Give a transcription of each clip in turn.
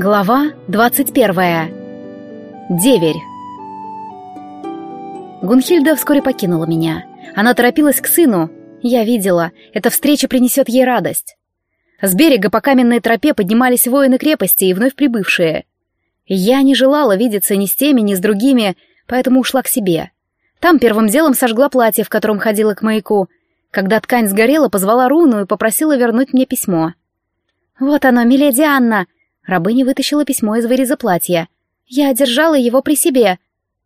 Глава 21. Деверь. Гунхильда вскоре покинула меня. Она торопилась к сыну. Я видела, эта встреча принесет ей радость. С берега по каменной тропе поднимались воины крепости и вновь прибывшие. Я не желала видеться ни с теми, ни с другими, поэтому ушла к себе. Там первым делом сожгла платье, в котором ходила к маяку. Когда ткань сгорела, позвала Руну и попросила вернуть мне письмо. «Вот оно, миледи Анна!» Рабыня вытащила письмо из выреза платья. Я одержала его при себе.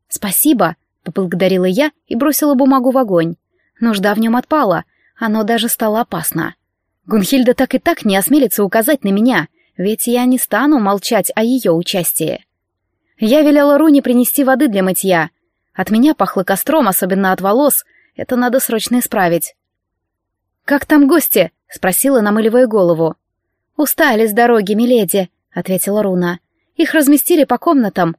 «Спасибо», — поблагодарила я и бросила бумагу в огонь. Нужда в нем отпала, оно даже стало опасно. Гунхильда так и так не осмелится указать на меня, ведь я не стану молчать о ее участии. Я велела Руне принести воды для мытья. От меня пахло костром, особенно от волос. Это надо срочно исправить. «Как там гости?» — спросила, намыливая голову. «Устали с дороги, миледи», — ответила Руна. «Их разместили по комнатам».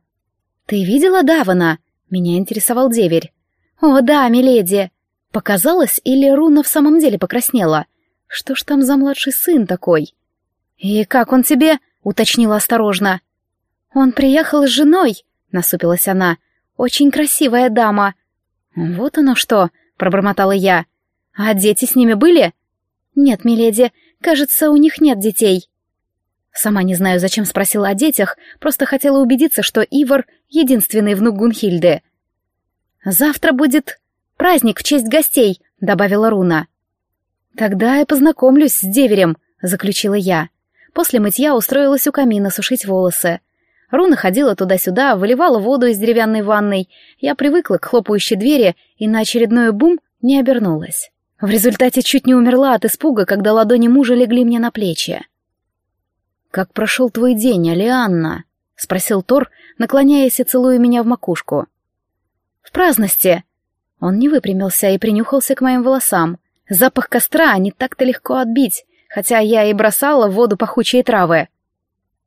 «Ты видела Давана?» — меня интересовал деверь. «О, да, миледи!» Показалось, или Руна в самом деле покраснела? Что ж там за младший сын такой? «И как он тебе?» — уточнила осторожно. «Он приехал с женой», — насупилась она. «Очень красивая дама». «Вот оно что», — пробормотала я. «А дети с ними были?» «Нет, миледи, кажется, у них нет детей». Сама не знаю, зачем спросила о детях, просто хотела убедиться, что Ивар — единственный внук Гунхильды. «Завтра будет праздник в честь гостей», — добавила Руна. «Тогда я познакомлюсь с деверем», — заключила я. После мытья устроилась у камина сушить волосы. Руна ходила туда-сюда, выливала воду из деревянной ванной. Я привыкла к хлопающей двери и на очередной бум не обернулась. В результате чуть не умерла от испуга, когда ладони мужа легли мне на плечи. «Как прошел твой день, Алианна?» — спросил Тор, наклоняясь и целуя меня в макушку. «В праздности!» Он не выпрямился и принюхался к моим волосам. Запах костра не так-то легко отбить, хотя я и бросала в воду пахучие травы.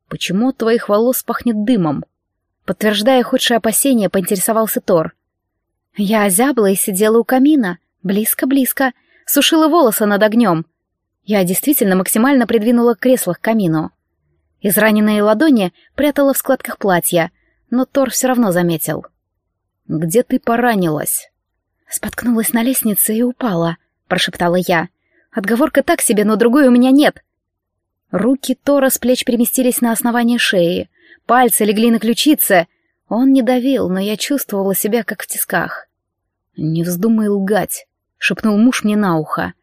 «Почему от твоих волос пахнет дымом?» Подтверждая худшие опасения, поинтересовался Тор. Я озябла и сидела у камина, близко-близко, сушила волосы над огнем. Я действительно максимально придвинула кресло к камину. Израненные ладони прятала в складках платья, но Тор все равно заметил. «Где ты поранилась?» «Споткнулась на лестнице и упала», — прошептала я. «Отговорка так себе, но другой у меня нет». Руки Тора с плеч переместились на основание шеи, пальцы легли на ключицы. Он не давил, но я чувствовала себя как в тисках. «Не вздумай лгать», — шепнул муж мне на ухо.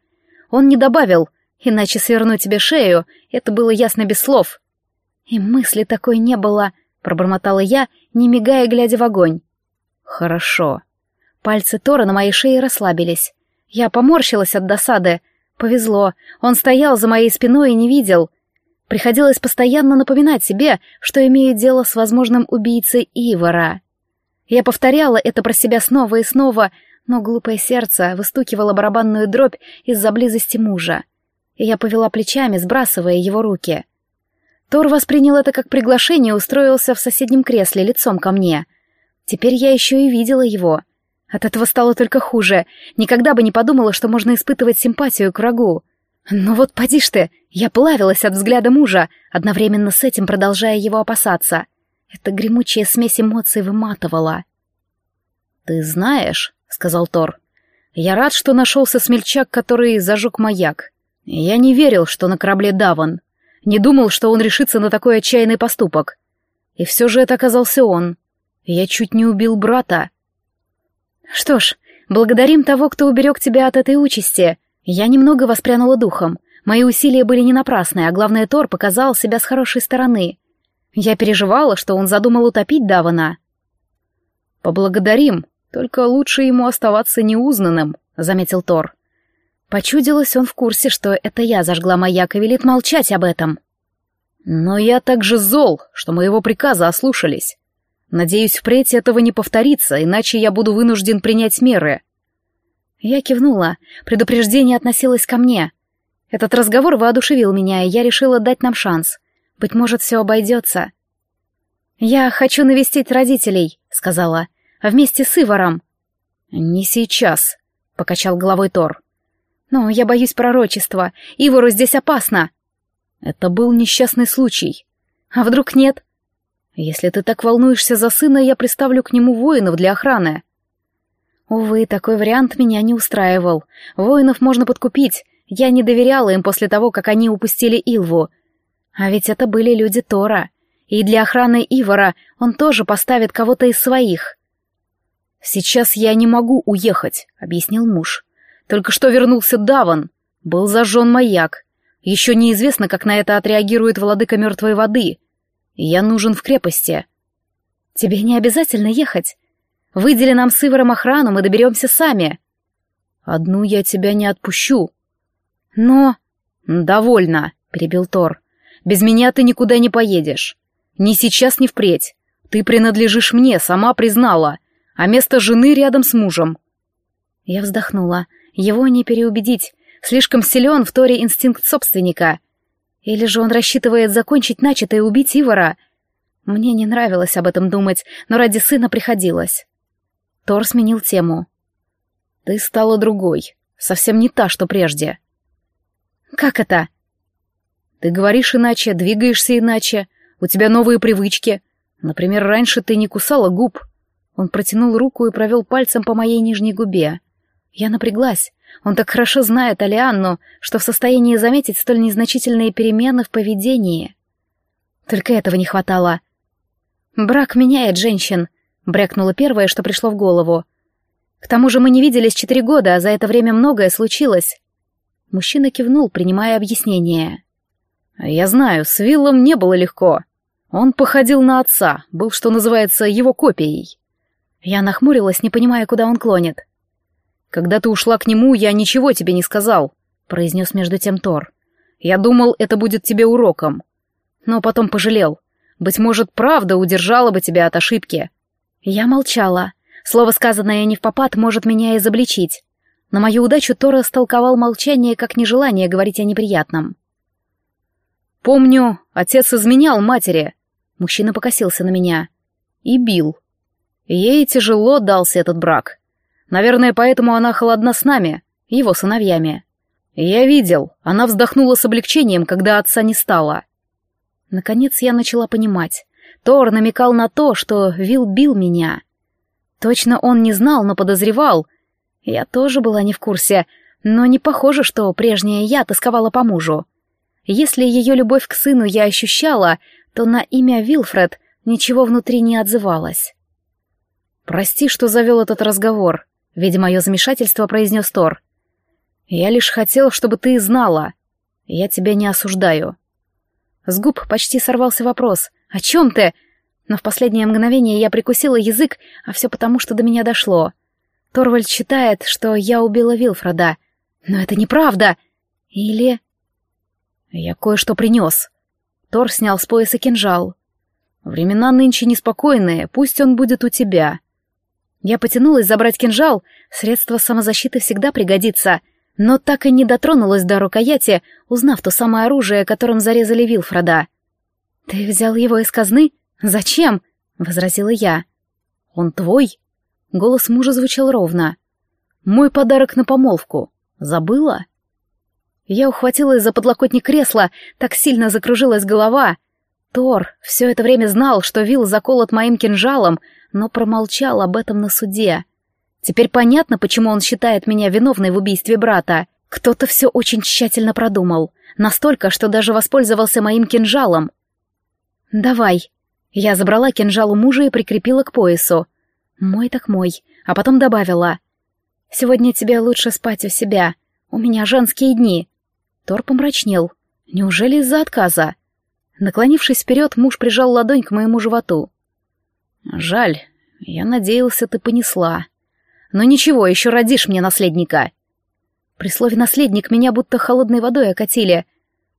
Он не добавил, иначе сверну тебе шею, это было ясно без слов. «И мысли такой не было», — пробормотала я, не мигая, глядя в огонь. «Хорошо». Пальцы Тора на моей шее расслабились. Я поморщилась от досады. Повезло, он стоял за моей спиной и не видел. Приходилось постоянно напоминать себе, что имею дело с возможным убийцей Ивара. Я повторяла это про себя снова и снова, но глупое сердце выстукивало барабанную дробь из-за близости мужа. Я повела плечами, сбрасывая его руки. Тор воспринял это как приглашение и устроился в соседнем кресле лицом ко мне. Теперь я еще и видела его. От этого стало только хуже. Никогда бы не подумала, что можно испытывать симпатию к врагу. Но вот поди ж ты, я плавилась от взгляда мужа, одновременно с этим продолжая его опасаться. Эта гремучая смесь эмоций выматывала. «Ты знаешь», — сказал Тор, — «я рад, что нашелся смельчак, который зажег маяк. Я не верил, что на корабле Даван. Не думал, что он решится на такой отчаянный поступок. И все же это оказался он. Я чуть не убил брата. Что ж, благодарим того, кто уберег тебя от этой участи. Я немного воспрянула духом. Мои усилия были не напрасны, а главное, Тор показал себя с хорошей стороны. Я переживала, что он задумал утопить Давана. «Поблагодарим, только лучше ему оставаться неузнанным», — заметил Тор. Почудилось, он в курсе, что это я зажгла маяк и велит молчать об этом. Но я также зол, что моего приказа ослушались. Надеюсь, впредь этого не повторится, иначе я буду вынужден принять меры. Я кивнула. Предупреждение относилось ко мне. Этот разговор воодушевил меня, и я решила дать нам шанс. Быть может, все обойдется. «Я хочу навестить родителей», — сказала, — «вместе с Иваром». «Не сейчас», — покачал головой Тор. Но я боюсь пророчества. Ивору здесь опасно. Это был несчастный случай. А вдруг нет? Если ты так волнуешься за сына, я приставлю к нему воинов для охраны. Увы, такой вариант меня не устраивал. Воинов можно подкупить. Я не доверяла им после того, как они упустили Илву. А ведь это были люди Тора. И для охраны Ивара он тоже поставит кого-то из своих. «Сейчас я не могу уехать», — объяснил муж. «Только что вернулся Даван. Был зажжен маяк. Еще неизвестно, как на это отреагирует владыка мертвой воды. Я нужен в крепости. Тебе не обязательно ехать. Выдели нам с Иваром охрану, мы доберемся сами. Одну я тебя не отпущу. Но... Довольно, перебил Тор. Без меня ты никуда не поедешь. Ни сейчас, ни впредь. Ты принадлежишь мне, сама признала. А место жены рядом с мужем. Я вздохнула. Его не переубедить. Слишком силен в Торе инстинкт собственника. Или же он рассчитывает закончить начатое и убить Ивара? Мне не нравилось об этом думать, но ради сына приходилось. Тор сменил тему. «Ты стала другой, совсем не та, что прежде». «Как это?» «Ты говоришь иначе, двигаешься иначе, у тебя новые привычки. Например, раньше ты не кусала губ». Он протянул руку и провел пальцем по моей нижней губе. Я напряглась. Он так хорошо знает Алианну, что в состоянии заметить столь незначительные перемены в поведении. Только этого не хватало. «Брак меняет женщин», — брякнуло первое, что пришло в голову. «К тому же мы не виделись четыре года, а за это время многое случилось». Мужчина кивнул, принимая объяснение. «Я знаю, с Виллом не было легко. Он походил на отца, был, что называется, его копией». Я нахмурилась, не понимая, куда он клонит. «Когда ты ушла к нему, я ничего тебе не сказал», — произнес между тем Тор. «Я думал, это будет тебе уроком. Но потом пожалел. Быть может, правда удержала бы тебя от ошибки». Я молчала. Слово, сказанное не в попад, может меня изобличить. На мою удачу Тор истолковал молчание как нежелание говорить о неприятном. «Помню, отец изменял матери». Мужчина покосился на меня. «И бил. Ей тяжело дался этот брак. Наверное, поэтому она холодна с нами, его сыновьями. Я видел, она вздохнула с облегчением, когда отца не стало. Наконец я начала понимать. Тор намекал на то, что Вил бил меня. Точно он не знал, но подозревал. Я тоже была не в курсе, но не похоже, что прежняя я тосковала по мужу. Если ее любовь к сыну я ощущала, то на имя Вилфред ничего внутри не отзывалось. «Прости, что завел этот разговор», Видя мое замешательство, произнес Тор. «Я лишь хотел, чтобы ты знала. Я тебя не осуждаю». С губ почти сорвался вопрос. «О чем ты?» Но в последнее мгновение я прикусила язык, а все потому, что до меня дошло. Торвальд считает, что я убила Вилфреда. Но это неправда. Или... Я кое-что принес. Тор снял с пояса кинжал. Времена нынче неспокойные, пусть он будет у тебя. Я потянулась забрать кинжал, средство самозащиты всегда пригодится, но так и не дотронулась до рукояти, узнав то самое оружие, которым зарезали Вилфреда. «Ты взял его из казны? Зачем?» — возразила я. «Он твой?» Голос мужа звучал ровно. «Мой подарок на помолвку. Забыла?» Я ухватилась за подлокотник кресла, так сильно закружилась голова. Тор все это время знал, что Вил заколот моим кинжалом, но промолчал об этом на суде. Теперь понятно, почему он считает меня виновной в убийстве брата. Кто-то все очень тщательно продумал. Настолько, что даже воспользовался моим кинжалом. «Давай». Я забрала кинжал у мужа и прикрепила к поясу. «Мой так мой», а потом добавила. «Сегодня тебе лучше спать у себя. У меня женские дни». Тор помрачнел. «Неужели из-за отказа?» Наклонившись вперед, муж прижал ладонь к моему животу. «Жаль, я надеялся, ты понесла. Но ничего, еще родишь мне наследника». При слове «наследник» меня будто холодной водой окатили.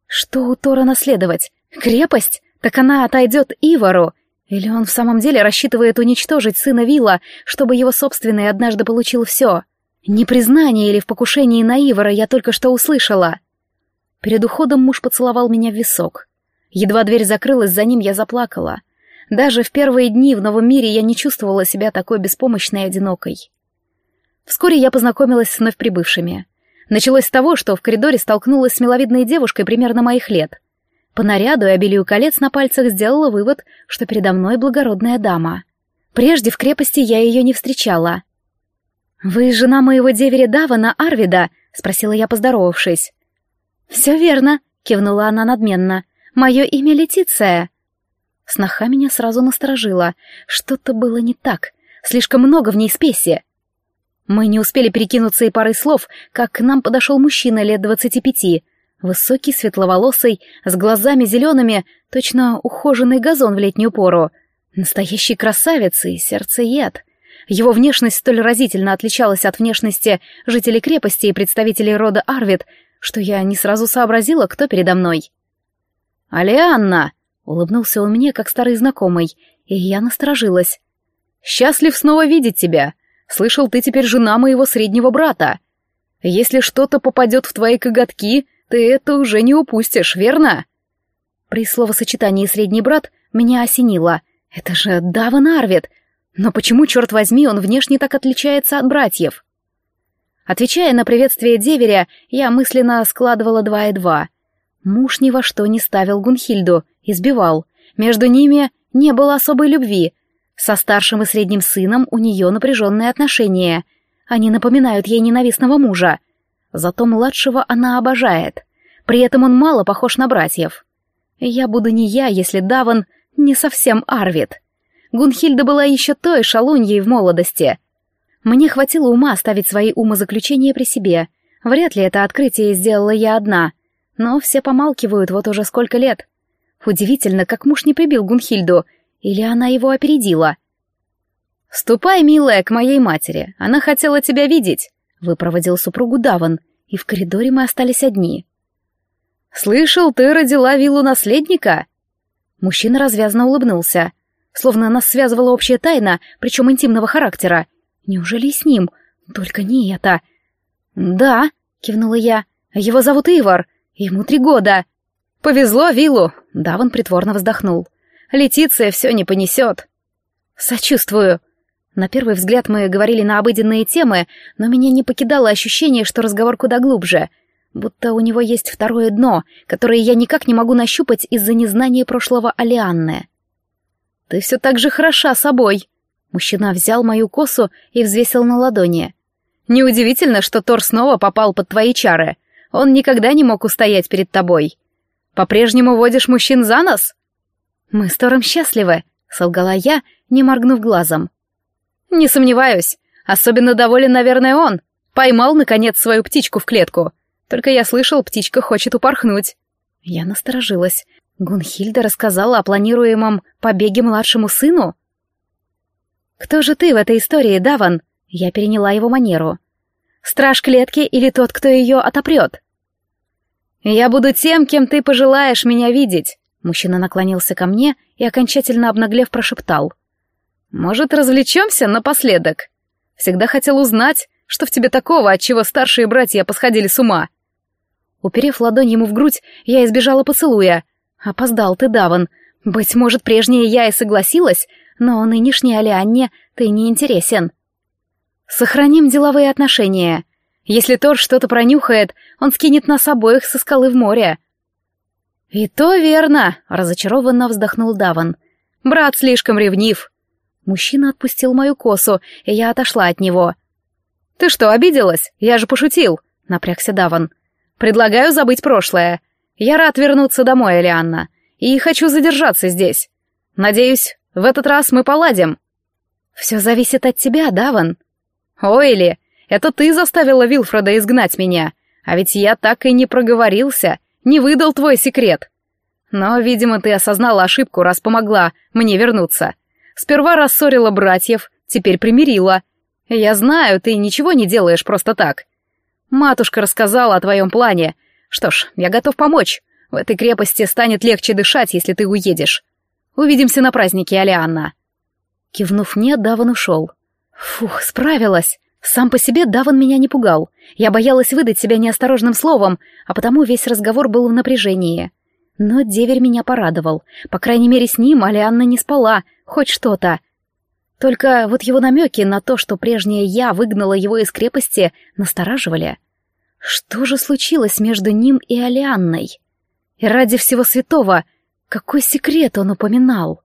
Что у Тора наследовать? Крепость? Так она отойдет Ивару. Или он в самом деле рассчитывает уничтожить сына Вилла, чтобы его собственный однажды получил все? Непризнание или в покушении на Ивара я только что услышала. Перед уходом муж поцеловал меня в висок. Едва дверь закрылась, за ним я заплакала. Даже в первые дни в новом мире я не чувствовала себя такой беспомощной и одинокой. Вскоре я познакомилась с вновь прибывшими. Началось с того, что в коридоре столкнулась с миловидной девушкой примерно моих лет. По наряду и обилию колец на пальцах сделала вывод, что передо мной благородная дама. Прежде в крепости я ее не встречала. «Вы жена моего деверя Давана Арвида?» — спросила я, поздоровавшись. «Все верно», — кивнула она надменно. «Мое имя Летиция». Сноха меня сразу насторожила. Что-то было не так. Слишком много в ней спеси. Мы не успели перекинуться и парой слов, как к нам подошел мужчина лет двадцати пяти. Высокий, светловолосый, с глазами зелеными, точно ухоженный газон в летнюю пору. Настоящий красавец и сердцеед. Его внешность столь разительно отличалась от внешности жителей крепости и представителей рода Арвид, что я не сразу сообразила, кто передо мной. «Алианна!» — улыбнулся он мне, как старый знакомый, и я насторожилась. «Счастлив снова видеть тебя. Слышал, ты теперь жена моего среднего брата. Если что-то попадет в твои коготки, ты это уже не упустишь, верно?» При словосочетании «средний брат» меня осенило. «Это же Даван Арвид! Но почему, черт возьми, он внешне так отличается от братьев?» Отвечая на приветствие деверя, я мысленно складывала два и два. Муж ни во что не ставил Гунхильду, избивал. Между ними не было особой любви. Со старшим и средним сыном у нее напряженные отношения. Они напоминают ей ненавистного мужа. Зато младшего она обожает. При этом он мало похож на братьев. Я буду не я, если Даван не совсем Арвид. Гунхильда была еще той шалуньей в молодости — мне хватило ума оставить свои умозаключения при себе. Вряд ли это открытие сделала я одна. Но все помалкивают вот уже сколько лет. Удивительно, как муж не прибил Гунхильду. Или она его опередила. «Ступай, милая, к моей матери. Она хотела тебя видеть», — выпроводил супругу Даван, и в коридоре мы остались одни. «Слышал, ты родила виллу наследника?» Мужчина развязно улыбнулся, словно нас связывала общая тайна, причем интимного характера, Неужели с ним? Только не это. Да, кивнула я. Его зовут Ивар. Ему три года. Повезло Виллу. Даван притворно вздохнул. Летиция все не понесет. Сочувствую. На первый взгляд мы говорили на обыденные темы, но меня не покидало ощущение, что разговор куда глубже. Будто у него есть второе дно, которое я никак не могу нащупать из-за незнания прошлого Алианны. «Ты все так же хороша собой», Мужчина взял мою косу и взвесил на ладони. «Неудивительно, что Тор снова попал под твои чары. Он никогда не мог устоять перед тобой. По-прежнему водишь мужчин за нос?» «Мы с Тором счастливы», — солгала я, не моргнув глазом. «Не сомневаюсь. Особенно доволен, наверное, он. Поймал, наконец, свою птичку в клетку. Только я слышал, птичка хочет упорхнуть». Я насторожилась. Гунхильда рассказала о планируемом побеге младшему сыну? «Кто же ты в этой истории, Даван?» Я переняла его манеру. «Страж клетки или тот, кто ее отопрет?» «Я буду тем, кем ты пожелаешь меня видеть», Мужчина наклонился ко мне и, окончательно обнаглев, прошептал. «Может, развлечемся напоследок? Всегда хотел узнать, что в тебе такого, от чего старшие братья посходили с ума». Уперев ладонь ему в грудь, я избежала поцелуя. «Опоздал ты, Даван. Быть может, прежняя я и согласилась, но нынешней Алианне ты не интересен. Сохраним деловые отношения. Если Тор что-то пронюхает, он скинет нас обоих со скалы в море. И то верно, разочарованно вздохнул Даван. Брат слишком ревнив. Мужчина отпустил мою косу, и я отошла от него. Ты что, обиделась? Я же пошутил, напрягся Даван. Предлагаю забыть прошлое. Я рад вернуться домой, Элианна, и хочу задержаться здесь. Надеюсь, в этот раз мы поладим. Все зависит от тебя, Даван. Ойли, это ты заставила Вилфреда изгнать меня, а ведь я так и не проговорился, не выдал твой секрет. Но, видимо, ты осознала ошибку, раз помогла мне вернуться. Сперва рассорила братьев, теперь примирила. Я знаю, ты ничего не делаешь просто так. Матушка рассказала о твоем плане. Что ж, я готов помочь. В этой крепости станет легче дышать, если ты уедешь. Увидимся на празднике, Алианна». Кивнув мне, Даван ушел. Фух, справилась. Сам по себе Даван меня не пугал. Я боялась выдать себя неосторожным словом, а потому весь разговор был в напряжении. Но деверь меня порадовал. По крайней мере, с ним Алианна не спала, хоть что-то. Только вот его намеки на то, что прежняя я выгнала его из крепости, настораживали. Что же случилось между ним и Алианной? И ради всего святого, какой секрет он упоминал?